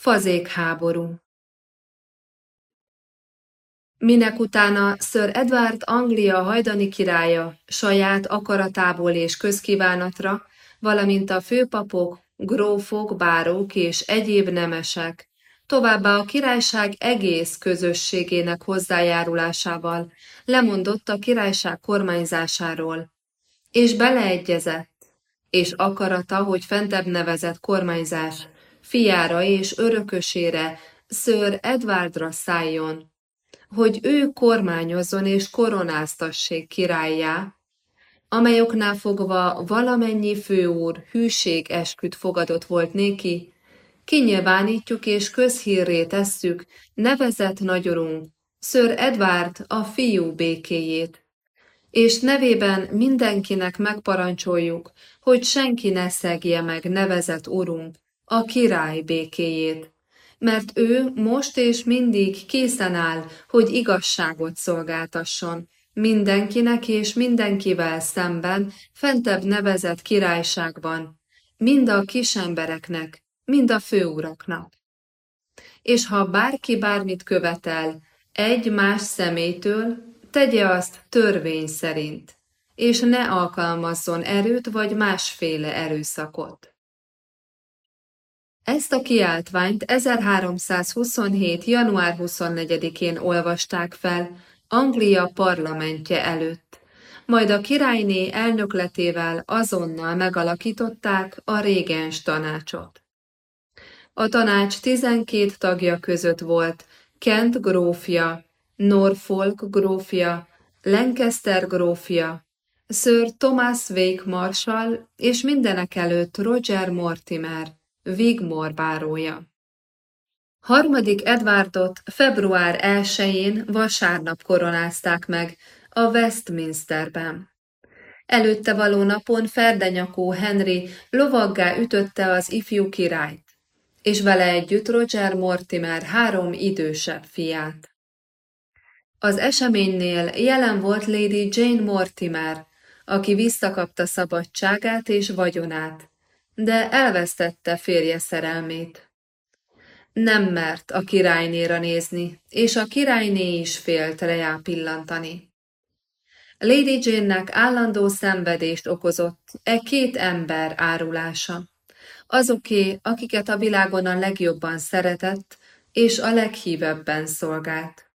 Fazékháború. Minek utána Sir Edward Anglia hajdani királya saját akaratából és közkívánatra, valamint a főpapok, grófok, bárók és egyéb nemesek, továbbá a királyság egész közösségének hozzájárulásával lemondott a királyság kormányzásáról, és beleegyezett, és akarata, hogy fentebb nevezett kormányzás fiára és örökösére, Sir Edwardra szálljon, hogy ő kormányozzon és koronáztassék királyjá, amelyoknál fogva valamennyi főúr hűség esküt fogadott volt néki, kinyilvánítjuk és közhírré tesszük nevezett nagyorunk, Sir Edward a fiú békéjét, és nevében mindenkinek megparancsoljuk, hogy senki ne szegje meg nevezett urunk, a király békéjét, mert ő most és mindig készen áll, hogy igazságot szolgáltasson, mindenkinek és mindenkivel szemben, fentebb nevezett királyságban, mind a kisembereknek, mind a főuraknak. És ha bárki bármit követel egy más személytől, tegye azt törvény szerint, és ne alkalmazzon erőt vagy másféle erőszakot. Ezt a kiáltványt 1327. január 24-én olvasták fel Anglia parlamentje előtt, majd a királyné elnökletével azonnal megalakították a régens tanácsot. A tanács 12 tagja között volt Kent grófja, Norfolk grófja, Lancaster grófja, Sir Thomas Wake Marshall és mindenek előtt Roger Mortimer, Wigmore bárója. Harmadik Edwardot február 1-én vasárnap koronázták meg a Westminsterben. Előtte való napon ferdenyakó Henry lovaggá ütötte az ifjú királyt, és vele együtt Roger Mortimer három idősebb fiát. Az eseménynél jelen volt Lady Jane Mortimer, aki visszakapta szabadságát és vagyonát, de elvesztette férje szerelmét. Nem mert a királynéra nézni, és a királyné is félt rejá pillantani. Lady Jane-nek állandó szenvedést okozott e két ember árulása. Azoké, akiket a világon a legjobban szeretett, és a leghívebben szolgált.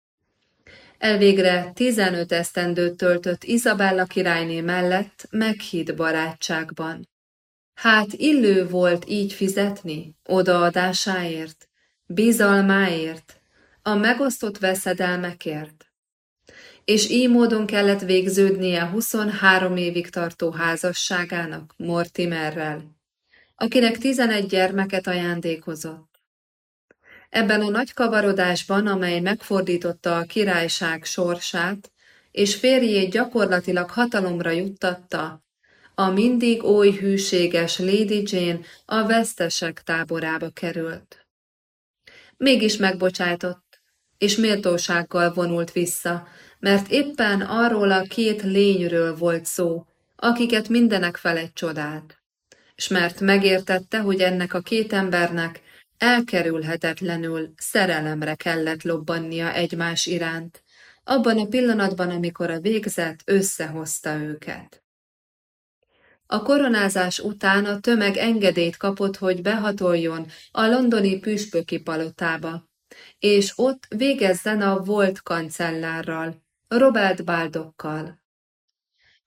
Elvégre 15 esztendőt töltött Izabella királyné mellett meghitt barátságban. Hát illő volt így fizetni, odaadásáért, bizalmáért, a megosztott veszedelmekért. És így módon kellett végződnie 23 évig tartó házasságának Mortimerrel, akinek 11 gyermeket ajándékozott. Ebben a nagy kavarodásban, amely megfordította a királyság sorsát, és férjét gyakorlatilag hatalomra juttatta, a mindig oly hűséges Lady Jane a vesztesek táborába került. Mégis megbocsájtott, és méltósággal vonult vissza, mert éppen arról a két lényről volt szó, akiket mindenek felett csodált. S mert megértette, hogy ennek a két embernek elkerülhetetlenül szerelemre kellett lobbannia egymás iránt, abban a pillanatban, amikor a végzet összehozta őket. A koronázás után a tömeg engedélyt kapott, hogy behatoljon a londoni püspöki palotába, és ott végezzen a volt kancellárral, Robert Baldokkal.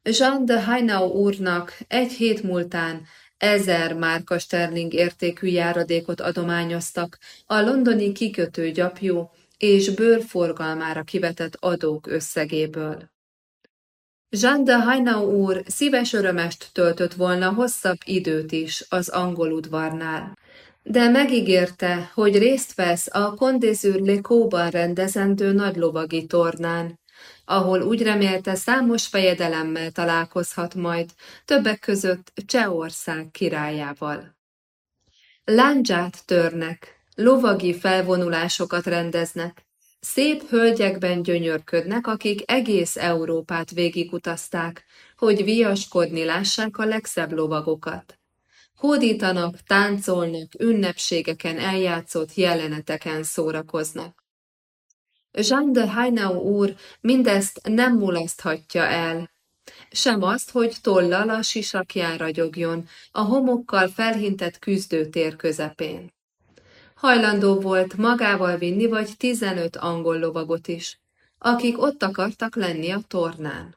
Jean de Hainau úrnak egy hét múltán ezer márka sterling értékű járadékot adományoztak a londoni kikötő gyapjú és bőrforgalmára kivetett adók összegéből. Jean de Hainau úr szíves örömest töltött volna hosszabb időt is az angol udvarnál, de megígérte, hogy részt vesz a Condésur Lekóban rendezendő nagylovagi tornán, ahol úgy remélte számos fejedelemmel találkozhat majd, többek között Csehország királyával. Láncsát törnek, lovagi felvonulásokat rendeznek, Szép hölgyekben gyönyörködnek, akik egész Európát végigutazták, hogy viaskodni lássák a legszebb lovagokat. hódítanak, táncolnak, ünnepségeken eljátszott jeleneteken szórakoznak. Jean de Hainau úr mindezt nem mulaszthatja el, sem azt, hogy tollal a sisakján ragyogjon, a homokkal felhintett küzdőtér közepén. Hajlandó volt magával vinni vagy tizenöt angol lovagot is, akik ott akartak lenni a tornán.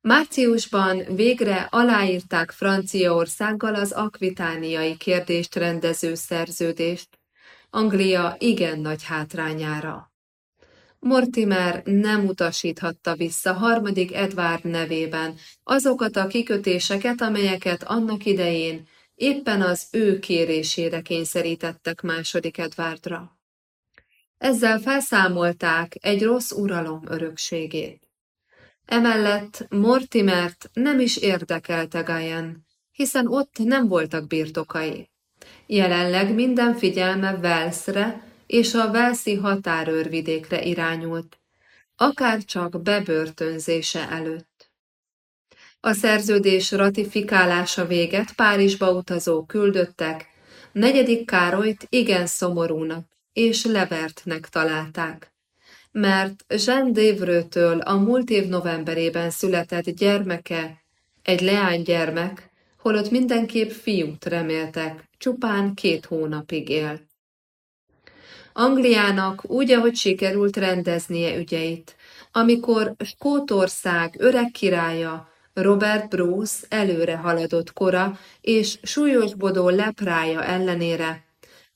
Márciusban végre aláírták Franciaországgal az akvitániai kérdést rendező szerződést, Anglia igen nagy hátrányára. Mortimer nem utasíthatta vissza harmadik Edward nevében azokat a kikötéseket, amelyeket annak idején éppen az ő kérésére kényszerítettek második Edwardra. Ezzel felszámolták egy rossz uralom örökségét. Emellett Mortimert nem is érdekelte Gayen, hiszen ott nem voltak birtokai. Jelenleg minden figyelme Velszre és a Velszi határőrvidékre irányult, akár csak bebörtönzése előtt. A szerződés ratifikálása véget Párizsba utazó küldöttek, negyedik Károlyt igen szomorúnak és levertnek találták mert Jean Devreux-től a múlt év novemberében született gyermeke, egy leánygyermek, holott mindenképp fiút reméltek, csupán két hónapig élt. Angliának úgy, ahogy sikerült rendeznie ügyeit, amikor Skótország öreg királya, Robert Bruce előre haladott kora és súlyosbodó leprája ellenére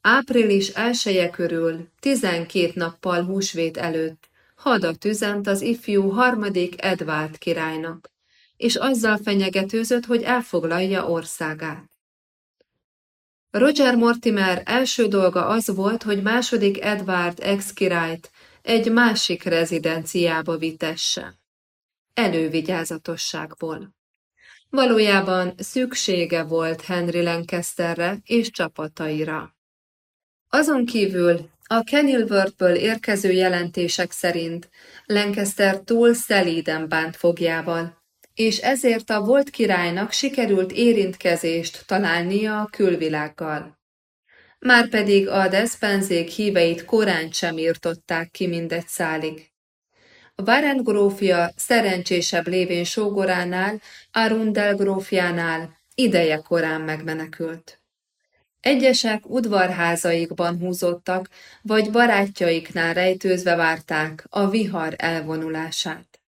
Április elsője körül, tizenkét nappal húsvét előtt, hadat üzent az ifjú harmadik Edvárd királynak, és azzal fenyegetőzött, hogy elfoglalja országát. Roger Mortimer első dolga az volt, hogy második Edward ex-királyt egy másik rezidenciába vitesse. Elővigyázatosságból. Valójában szüksége volt Henry Lancasterre és csapataira. Azon kívül a Kenilworthből érkező jelentések szerint Lancaster túl szelíden bánt fogjával, és ezért a volt királynak sikerült érintkezést találnia a külvilággal. Márpedig a despenzék híveit korán sem írtották ki mindegy szálig. A Baren grófja szerencsésebb lévén sógoránál, Arundel grófjánál ideje korán megmenekült. Egyesek udvarházaikban húzottak, vagy barátjaiknál rejtőzve várták a vihar elvonulását.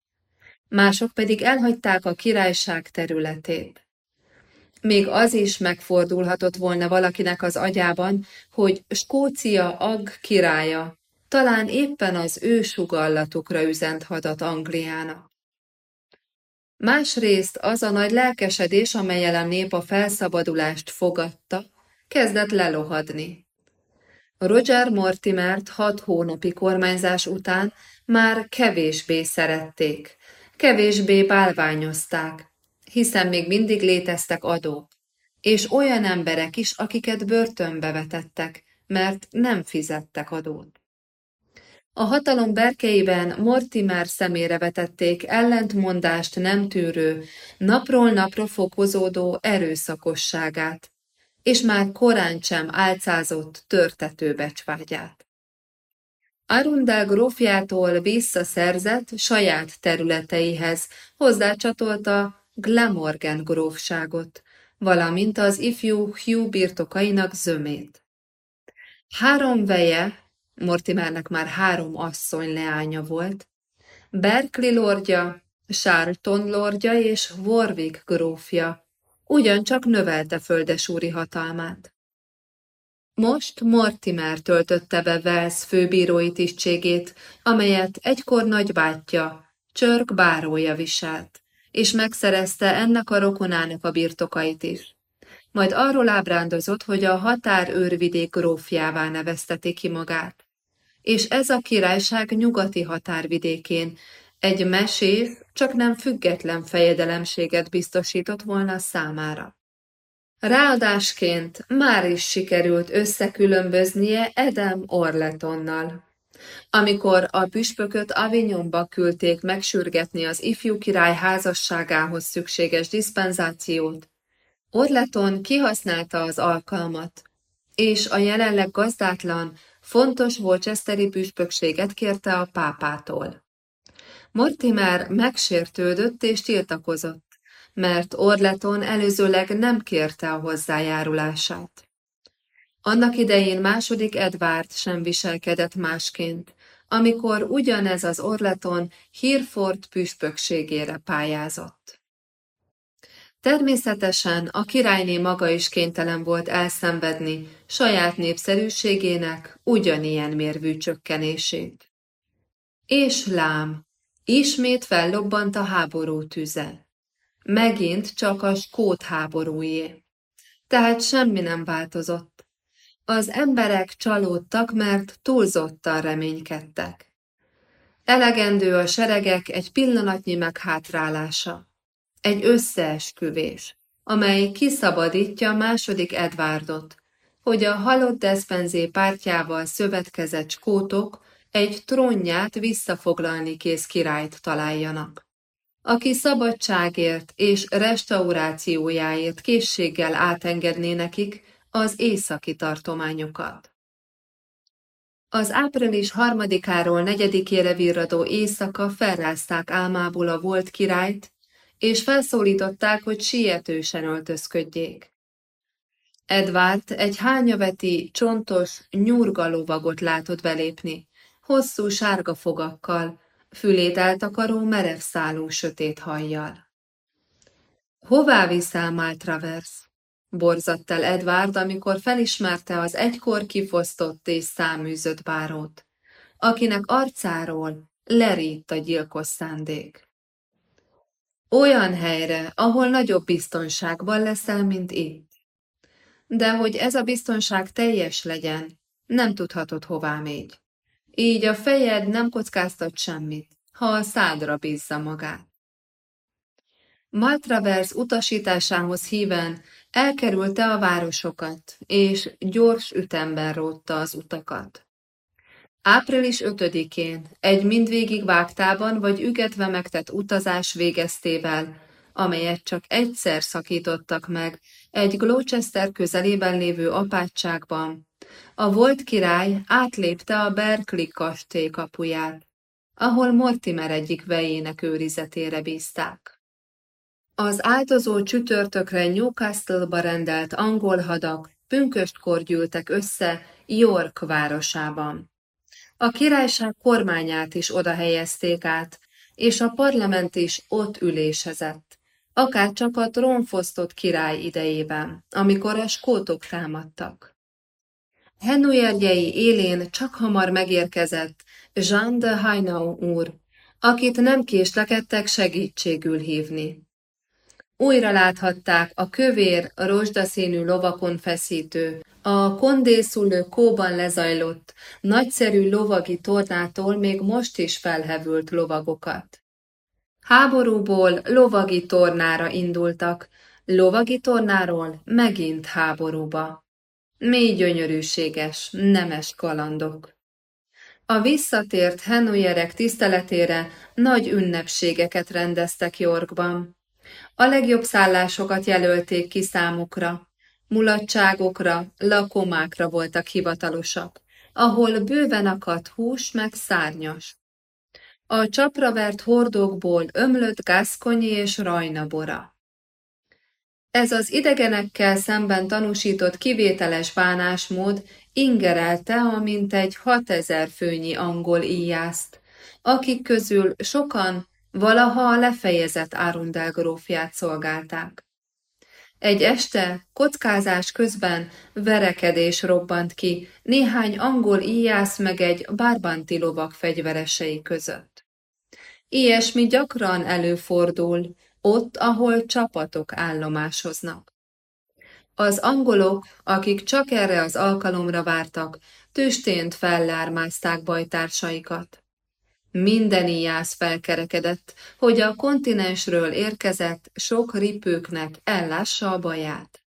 Mások pedig elhagyták a királyság területét. Még az is megfordulhatott volna valakinek az agyában, hogy Skócia ag királya talán éppen az ő sugallatukra üzent hadat Angliának. Másrészt az a nagy lelkesedés, amelyel a nép a felszabadulást fogadta, kezdett lelohadni. Roger Mortimert hat hónapi kormányzás után már kevésbé szerették, kevésbé bálványozták, hiszen még mindig léteztek adók, és olyan emberek is, akiket börtönbe vetettek, mert nem fizettek adót. A hatalom berkeiben Mortimer szemére vetették ellentmondást nem tűrő, napról napra fokozódó erőszakosságát, és már korán sem álcázott törtető becsvágyát. Arundel grófjától visszaszerzett saját területeihez hozzácsatolta Glamorgan grófságot, valamint az ifjú Hugh birtokainak zömét. Három veje, Mortimernek már három asszony leánya volt, Berkeley lordja, Charlton lordja és Warwick grófja, ugyancsak növelte földesúri hatalmát. Most Mortimer töltötte be Wells főbírói tisztségét, amelyet egykor nagybátyja, Csörk bárója viselt, és megszerezte ennek a rokonának a birtokait is. Majd arról ábrándozott, hogy a határőrvidék grófjává nevezteti ki magát. És ez a királyság nyugati határvidékén egy mesés, csak nem független fejedelemséget biztosított volna számára. Ráadásként már is sikerült összekülönböznie Edem Orletonnal. Amikor a püspököt Avignonba küldték megsürgetni az ifjú király házasságához szükséges diszpenzációt, Orleton kihasználta az alkalmat, és a jelenleg gazdátlan, fontos Worcesteri püspökséget kérte a pápától. Mortimer megsértődött és tiltakozott, mert Orleton előzőleg nem kérte a hozzájárulását. Annak idején második Edward sem viselkedett másként, amikor ugyanez az Orleton Hereford püspökségére pályázott. Természetesen a királyné maga is kénytelen volt elszenvedni saját népszerűségének ugyanilyen mérvű csökkenését. És lám, ismét fellobbant a háború tüze. Megint csak a skót háborújé. Tehát semmi nem változott. Az emberek csalódtak, mert túlzottan reménykedtek. Elegendő a seregek egy pillanatnyi meghátrálása egy összeesküvés, amely kiszabadítja második Edwardot, hogy a halott Despenzé pártjával szövetkezett skótok egy trónját visszafoglalni kész királyt találjanak, aki szabadságért és restaurációjáért készséggel átengedné nekik az északi tartományokat. Az április harmadikáról negyedikére virradó éjszaka felrázták álmából a volt királyt, és felszólították, hogy sietősen öltözködjék. Edward egy hányaveti, csontos, nyurga lovagot látott belépni, hosszú sárga fogakkal, fülét eltakaró merev szálú sötét hajjal. Hová viszel, Maltravers? borzadt el Edward, amikor felismerte az egykor kifosztott és száműzött bárót, akinek arcáról lerít a gyilkos szándék. Olyan helyre, ahol nagyobb biztonságban leszel, mint itt. De hogy ez a biztonság teljes legyen, nem tudhatod, hová mégy. Így a fejed nem kockáztat semmit, ha a szádra bízza magát. Maltravers utasításához híven elkerülte a városokat, és gyors ütemben rótta az utakat. Április 5-én egy mindvégig vágtában vagy ügetve megtett utazás végeztével, amelyet csak egyszer szakítottak meg egy Gloucester közelében lévő apátságban, a volt király átlépte a Berkeley kastély kapuját, ahol Mortimer egyik vejének őrizetére bízták. Az áltozó csütörtökre Newcastle-ba rendelt angol hadak pünköstkor gyűltek össze York városában. A királyság kormányát is oda helyezték át, és a parlament is ott ülésezett, akárcsak a trónfosztott király idejében, amikor a skótok támadtak. Henuyerjei élén csak hamar megérkezett Jean de Hainau úr, akit nem késlekedtek segítségül hívni. Újra láthatták a kövér, rozsdaszínű lovakon feszítő, a kondészulő kóban lezajlott, nagyszerű lovagi tornától még most is felhevült lovagokat. Háborúból lovagi tornára indultak, lovagi tornáról megint háborúba. Mély gyönyörűséges, nemes kalandok. A visszatért henuyerek tiszteletére nagy ünnepségeket rendeztek Yorkban. A legjobb szállásokat jelölték ki számukra, mulatságokra, lakomákra voltak hivatalosak, ahol bőven akadt hús meg szárnyas. A csapravert hordókból ömlött gázkonyi és rajnabora. Ez az idegenekkel szemben tanúsított kivételes bánásmód ingerelte a mintegy hatezer főnyi angol íjászt, akik közül sokan valaha a lefejezett Árundel grófját szolgálták. Egy este, kockázás közben verekedés robbant ki néhány angol íjász meg egy bárbanti lovak fegyveresei között. Ilyesmi gyakran előfordul, ott, ahol csapatok állomásoznak. Az angolok, akik csak erre az alkalomra vártak, tüstént fellármázták bajtársaikat. Minden íjász felkerekedett, hogy a kontinensről érkezett sok ripőknek ellássa a baját.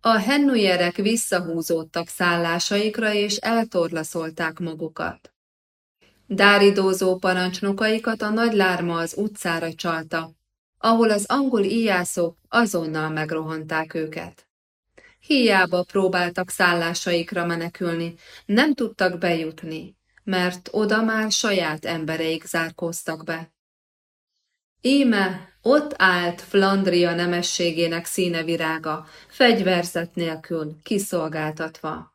A hennuyerek visszahúzódtak szállásaikra és eltorlaszolták magukat. Dáridózó parancsnokaikat a nagy lárma az utcára csalta, ahol az angol íjászok azonnal megrohanták őket. Hiába próbáltak szállásaikra menekülni, nem tudtak bejutni, mert oda már saját embereik zárkóztak be. Íme ott állt Flandria nemességének színevirága, fegyverzet nélkül, kiszolgáltatva.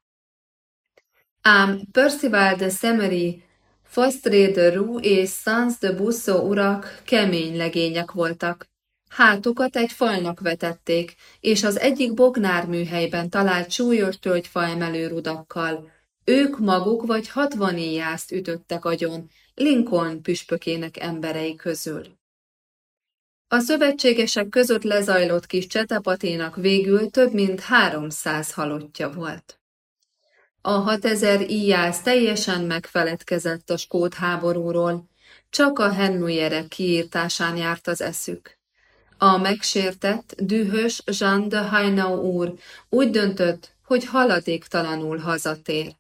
Ám Percival de Semery, Fostré de Roux és Sans de Busso urak kemény legények voltak. Hátukat egy falnak vetették, és az egyik bognár műhelyben talált súlyos tölgyfa emelő rudakkal. Ők maguk vagy hatvan éjjászt ütöttek agyon, Lincoln püspökének emberei közül. A szövetségesek között lezajlott kis csetepaténak végül több mint háromszáz halottja volt. A hatezer íjász teljesen megfeledkezett a skót háborúról, csak a hennujerek kiírtásán járt az eszük. A megsértett, dühös Jean de Hainau úr úgy döntött, hogy haladéktalanul hazatér,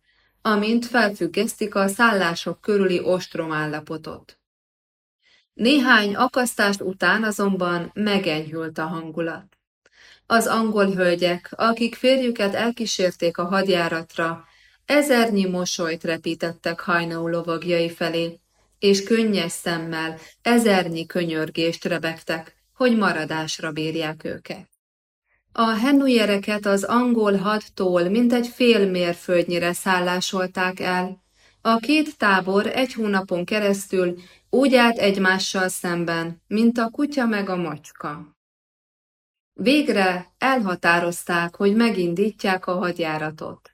amint felfüggesztik a szállások körüli ostromállapotot. Néhány akasztás után azonban megenyhült a hangulat. Az angol hölgyek, akik férjüket elkísérték a hadjáratra, ezernyi mosolyt repítettek hajnó lovagjai felé, és könnyes szemmel ezernyi könyörgést rebegtek, hogy maradásra bírják őket. A hennujereket az angol hadtól mintegy fél mérföldnyire szállásolták el. A két tábor egy hónapon keresztül úgy állt egymással szemben, mint a kutya meg a macska. Végre elhatározták, hogy megindítják a hadjáratot.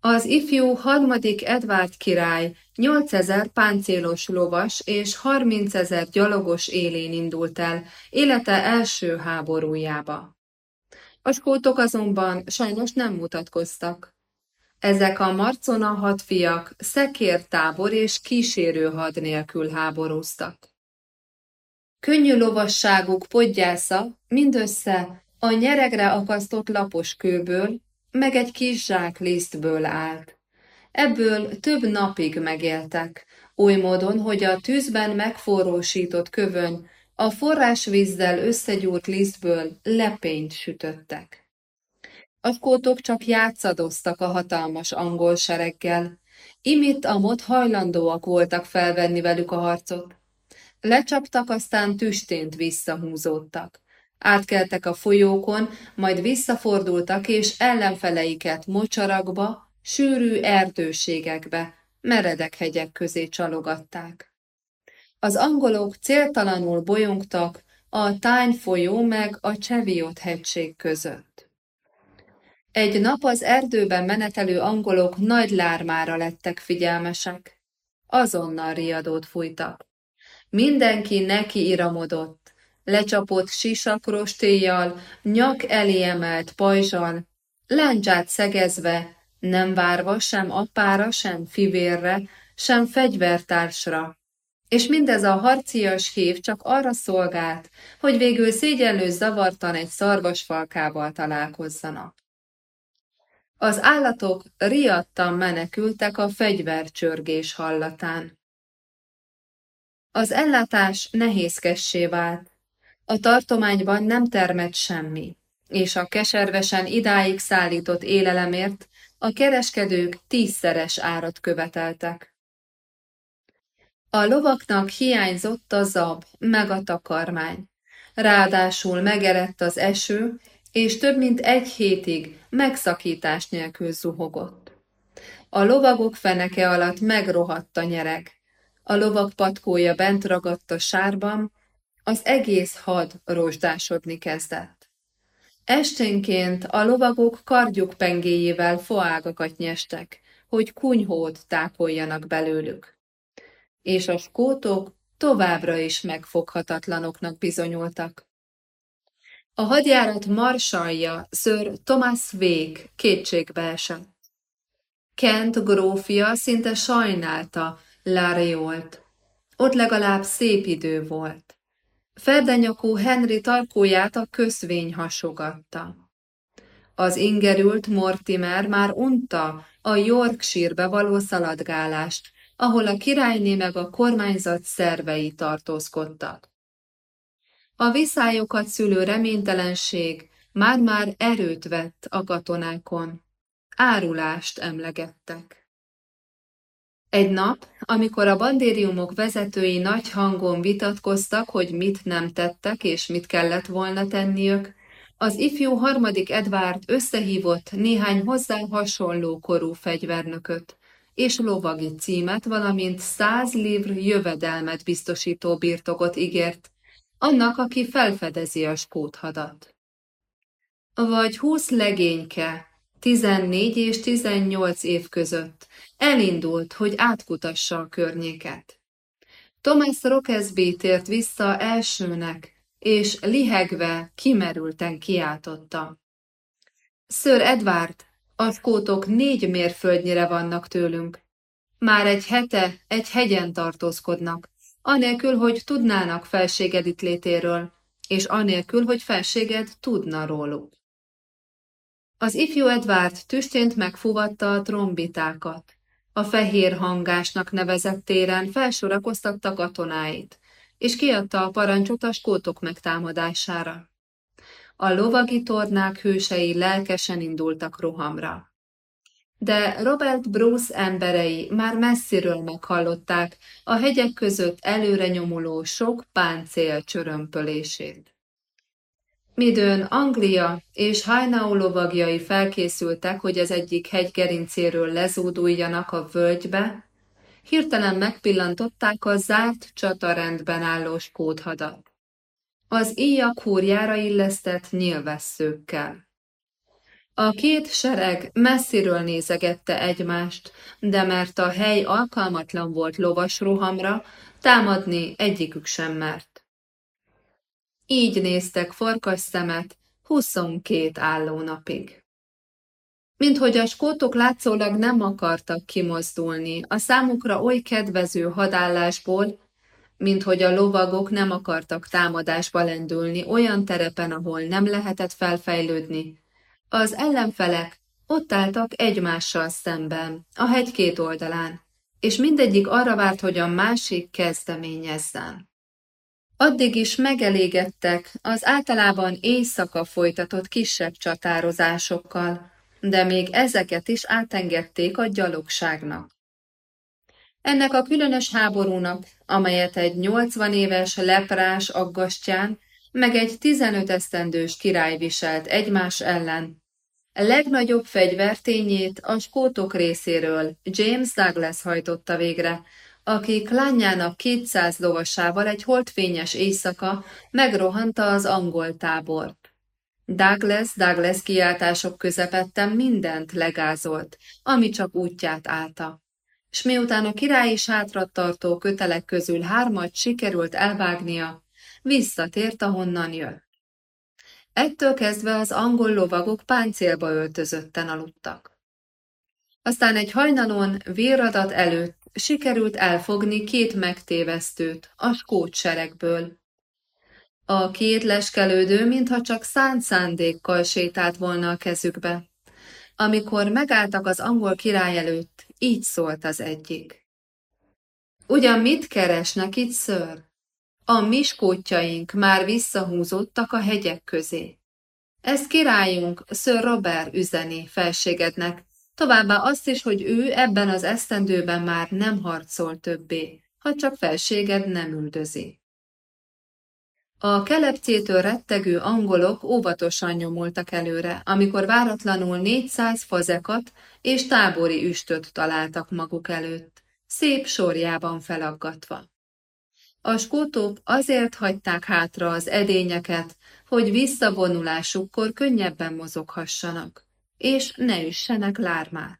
Az ifjú harmadik Edvárd király 8000 páncélos lovas és 30 ezer gyalogos élén indult el élete első háborújába. A skótok azonban sajnos nem mutatkoztak. Ezek a marcona hadfiak szekértábor és kísérő had nélkül háborúztak. Könnyű lovasságuk podgyásza mindössze a nyeregre akasztott lapos kőből, meg egy kis zsák lisztből állt. Ebből több napig megéltek, oly módon, hogy a tűzben megforrósított kövön a forrásvízzel összegyúrt lisztből lepényt sütöttek. A skótok csak játszadoztak a hatalmas angol sereggel, imitt amott hajlandóak voltak felvenni velük a harcot. Lecsaptak, aztán tüstént visszahúzódtak. Átkeltek a folyókon, majd visszafordultak, és ellenfeleiket mocsarakba, sűrű erdőségekbe, meredek hegyek közé csalogatták. Az angolok céltalanul bolyongtak a Tány folyó meg a Cseviot hegység között. Egy nap az erdőben menetelő angolok nagy lármára lettek figyelmesek. Azonnal riadót fújtak. Mindenki neki iramodott, lecsapott sisakrostéjjal, nyak elé emelt pajzsal, láncsát szegezve, nem várva sem apára, sem fivérre, sem fegyvertársra. És mindez a harcias hív csak arra szolgált, hogy végül szégyenlő zavartan egy szarvasfalkával találkozzanak. Az állatok riadtan menekültek a fegyvercsörgés hallatán. Az ellátás nehézkessé vált. A tartományban nem termett semmi, és a keservesen idáig szállított élelemért a kereskedők tízszeres árat követeltek. A lovaknak hiányzott a zab, meg a takarmány. Ráadásul megerett az eső, és több mint egy hétig megszakítás nélkül zuhogott. A lovagok feneke alatt megrohadt a nyereg. A lovak patkója bent ragadt a sárban, az egész had rozsdásodni kezdett. Esténként a lovagok kardjuk pengéjével foágakat nyestek, hogy kunyhót tápoljanak belőlük. És a skótok továbbra is megfoghatatlanoknak bizonyultak. A hadjárat marsalja Sir Thomas Wake kétségbe esett. Kent grófia szinte sajnálta Lareolt. Ott legalább szép idő volt. Ferdenyakú Henry tarkóját a köszvény hasogatta. Az ingerült Mortimer már unta a Yorkshire-be való szaladgálást, ahol a királyné meg a kormányzat szervei tartózkodtak. A viszályokat szülő reménytelenség már-már erőt vett a katonákon. Árulást emlegettek. Egy nap, amikor a bandériumok vezetői nagy hangon vitatkoztak, hogy mit nem tettek és mit kellett volna tenniük, az ifjú harmadik Edvárd összehívott néhány hozzá hasonló korú fegyvernököt és lovagi címet, valamint száz livr jövedelmet biztosító birtokot ígért, annak, aki felfedezi a skóthadat. Vagy húsz legényke, 14 és 18 év között elindult, hogy átkutassa a környéket. Thomas Rockesby tért vissza elsőnek, és lihegve, kimerülten kiáltotta. Sir Edward, a skótok négy mérföldnyire vannak tőlünk. Már egy hete egy hegyen tartózkodnak, anélkül, hogy tudnának felséged itt létéről, és anélkül, hogy felséged tudna róluk. Az ifjú Edvard tüstént megfuvatta a trombitákat. A fehér hangásnak nevezett téren felsorakoztatta katonáit, és kiadta a parancsot a skótok megtámadására. A lovagi tornák hősei lelkesen indultak rohamra. De Robert Bruce emberei már messziről meghallották a hegyek között előre nyomuló sok páncél csörömpölését. Midőn Anglia és Hainau lovagjai felkészültek, hogy az egyik hegy gerincéről lezúduljanak a völgybe, hirtelen megpillantották a zárt csatarendben álló skóthadat. Az íjak húrjára illesztett nyilvesszőkkel. A két sereg messziről nézegette egymást, de mert a hely alkalmatlan volt lovas rohamra, támadni egyikük sem mert. Így néztek farkas szemet 22 állónapig. Minthogy a skótok látszólag nem akartak kimozdulni a számukra oly kedvező hadállásból, minthogy a lovagok nem akartak támadásba lendülni olyan terepen, ahol nem lehetett felfejlődni. Az ellenfelek ott álltak egymással szemben, a hegy két oldalán, és mindegyik arra várt, hogy a másik kezdeményezzen. Addig is megelégettek az általában éjszaka folytatott kisebb csatározásokkal, de még ezeket is átengedték a gyalogságnak. Ennek a különös háborúnak, amelyet egy 80 éves leprás aggastyán, meg egy 15 esztendős király viselt egymás ellen, legnagyobb fegyvertényét a skótok részéről James Douglas hajtotta végre, aki klányának 200 lovasával egy holdfényes éjszaka megrohanta az angol tábort. Douglas, Douglas kiáltások közepette mindent legázolt, ami csak útját állta. S miután a királyi sátrat tartó kötelek közül hármat sikerült elvágnia, visszatért, ahonnan jött. Ettől kezdve az angol lovagok páncélba öltözötten aludtak. Aztán egy hajnalon véradat előtt sikerült elfogni két megtévesztőt a skót seregből. A két leskelődő, mintha csak szánt szándékkal sétált volna a kezükbe. Amikor megálltak az angol király előtt, így szólt az egyik. Ugyan mit keresnek itt, ször? A miskótjaink már visszahúzódtak a hegyek közé. Ez királyunk, Sir Robert üzeni felségednek, továbbá azt is, hogy ő ebben az esztendőben már nem harcol többé, ha csak felséged nem üldözi. A kelepcétől rettegő angolok óvatosan nyomultak előre, amikor váratlanul 400 fazekat és tábori üstöt találtak maguk előtt, szép sorjában felaggatva. A skótok azért hagyták hátra az edényeket, hogy visszavonulásukkor könnyebben mozoghassanak, és ne üssenek lármát.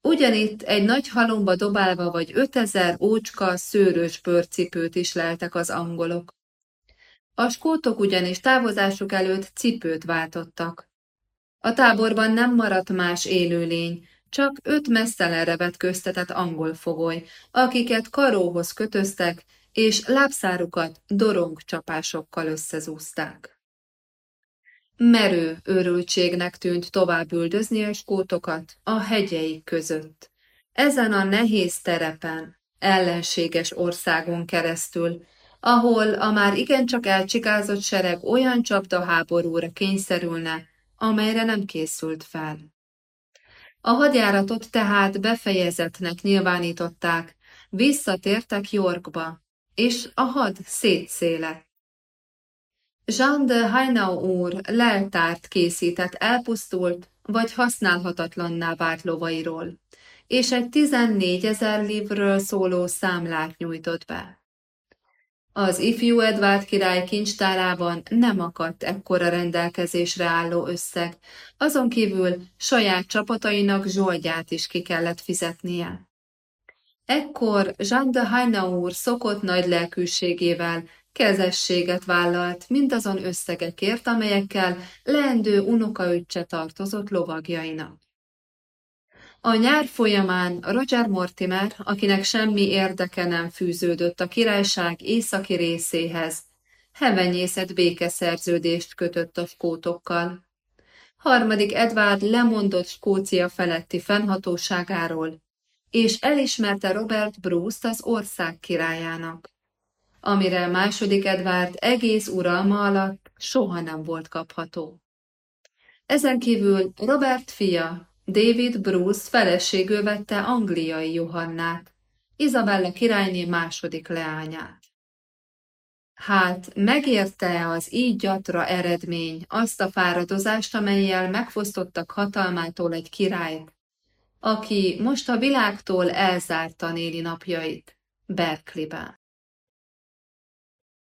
Ugyanitt egy nagy halomba dobálva vagy ötezer ócska szőrös bőrcipőt is leltek az angolok. A skótok ugyanis távozásuk előtt cipőt váltottak. A táborban nem maradt más élőlény, csak öt messzelenre vetköztetett angol fogoly, akiket karóhoz kötöztek, és lábszárukat dorong csapásokkal összezúzták. Merő őrültségnek tűnt tovább üldözni a skótokat a hegyeik között. Ezen a nehéz terepen, ellenséges országon keresztül, ahol a már igencsak elcsikázott sereg olyan csapdaháborúra kényszerülne, amelyre nem készült fel. A hadjáratot tehát befejezetnek nyilvánították, visszatértek Yorkba, és a had szétszélet. Jean de Hainau úr leltárt készített elpusztult vagy használhatatlanná vált lovairól, és egy 14 ezer livről szóló számlát nyújtott be. Az ifjú Edvárd király kincstárában nem akadt ekkora rendelkezésre álló összeg, azon kívül saját csapatainak zsoldját is ki kellett fizetnie. Ekkor Jean de Hainaur szokott nagy lelkűségével kezességet vállalt mindazon összegekért, amelyekkel leendő unokaöccse tartozott lovagjainak. A nyár folyamán Roger Mortimer, akinek semmi érdeke nem fűződött a királyság északi részéhez, hevenyészet békeszerződést kötött a skótokkal. Harmadik Edward lemondott Skócia feletti fennhatóságáról, és elismerte Robert Bruce-t az ország királyának, amire második Edward egész uralma alatt soha nem volt kapható. Ezen kívül Robert fia, David Bruce feleségül vette angliai Johannát, Izabella királyné második leányát. Hát, megérte az így gyatra eredmény azt a fáradozást, amelyel megfosztottak hatalmától egy királyt, aki most a világtól elzártan éli napjait, Berkeleyben.